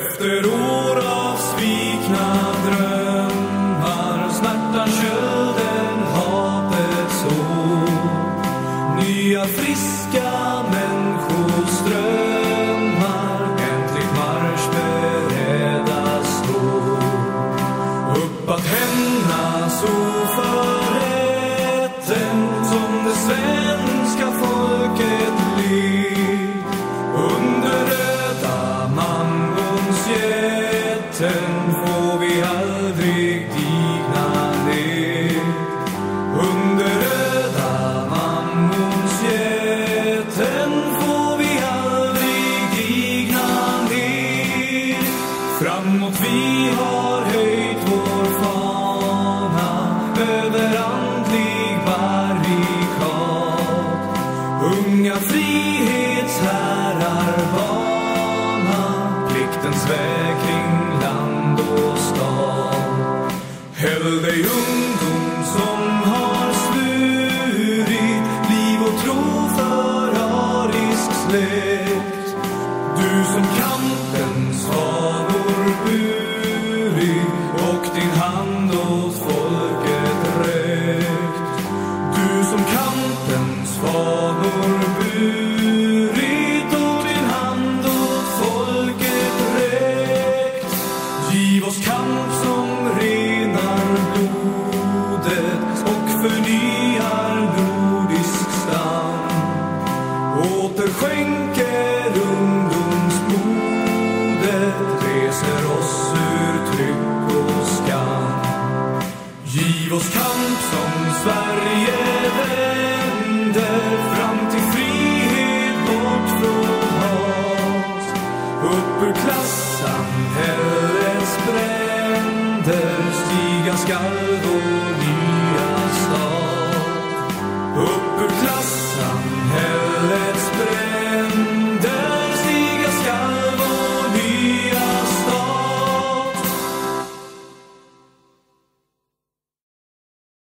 Efter år av svikna drömmar Smärtan, kölden, hatets år Nya friska människoströmmar beredda marschberedda Upp att hämnas oförrätten Som det svenska jätten Får vi aldrig digna ner under röda mammons jätten får vi aldrig digna ner. Framåt vi har Bewegung Rivos kamp som Sverige vänder fram till frihet bort från hat. Upp ur klassamhällets bränder stiga skall vår nya stad. Upp